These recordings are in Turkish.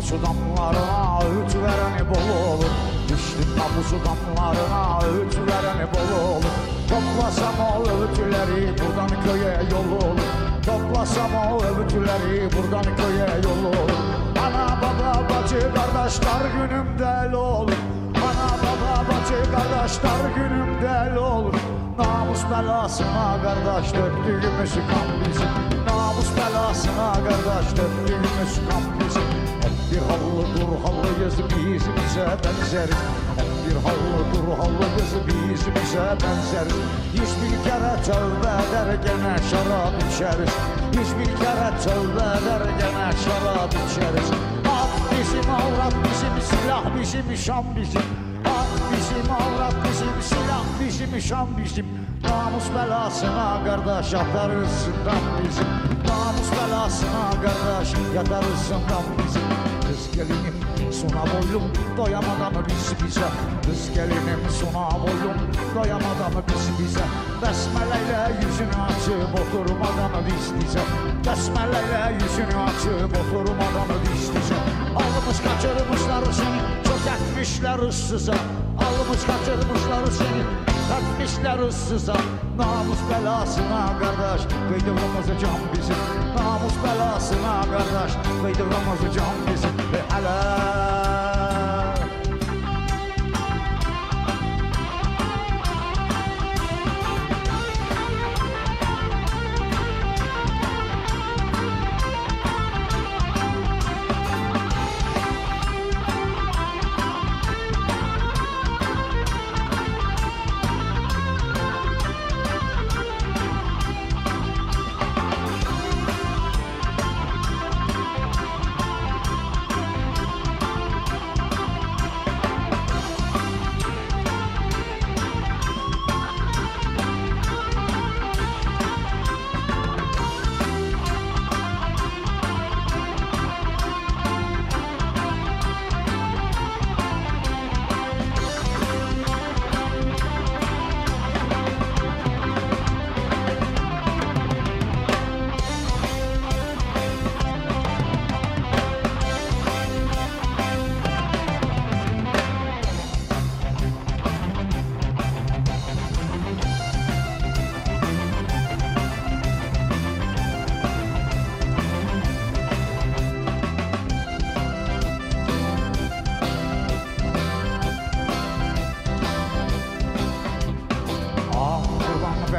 tapusu damlarına öğüt vereni bol olur. Düştüm tapusu damlarına öğüt vereni bol olur. Toplasam o öğütleri buradan köye yol olur. Toplasam o öğütleri buradan köye yol olur. Ana baba bacı kardeşler günümde olur. Ana baba bacı kardeşler günümde olur. Namus belasına kardeş döktüğümüz kan bizim. Namus belasına kardeş döktüğümüz kan bizim bir hallı dur hallıyız bizimize benzeriz Hep bir hallı dur hallıyız bizimize benzeriz Hiçbir kere tövbe eder gene şarap içeriz. Hiçbir kere tövbe eder gene şarap içeriz. At bizim avrat bizim silah bizim şan bizim At bizim avrat bizim silah bizim şan bizim. Namus belasına kardeş yatarız zindan bizim. Namus belasına kardeş yatarız zindan bizim. Kız gelinim sona boylum doyamadan biz bize? Kız gelinim sona boylum doyamadan biz bize? Besmeleyle yüzünü açıp oturmadan biz bize? Besmeleyle yüzünü açıp oturmadan biz bize? Almış kaçırmışlar seni çok etmişler ıssıza Almış kaçırmışlar seni. Etmişler ıssıza Namus belasına kardeş. Kıydığımızı can bizim Namus belasına kardeş. Kıydığımızı can bizim Ve hele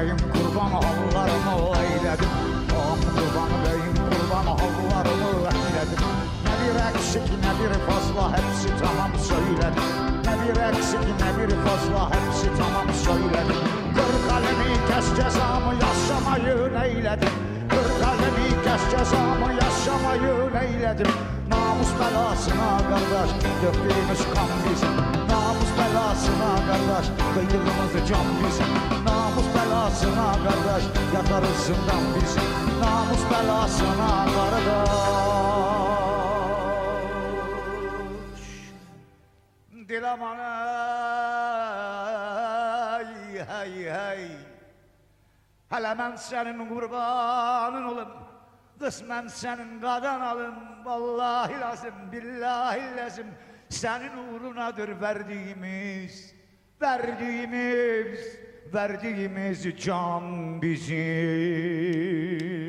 kurban beyim kurban hallarımı eyledim Ah kurban beyim kurban hallarımı eyledim Ne bir eksik ne bir fazla hepsi tamam söyledim. Ne bir eksik ne bir fazla hepsi tamam söyledim. Kır kalemi kes cezamı yaşamayı neyledim. Kır kalemi kes cezamı yaşamayı neyledim. Namus belasına kardeş döktüğümüz kan bizim. Namus belasına kardeş kıydığımız can bizim. Namus belasına kardeş yatarız zindan bizim Namus belasına kardeş. Dilam anay hey hey. Hele ben senin kurbanın olum. Kısmen senin kadan alım. Vallahi lazım billahi lazım. Senin uğrunadır verdiğimiz Verdiğimiz Verdiğimiz can bizim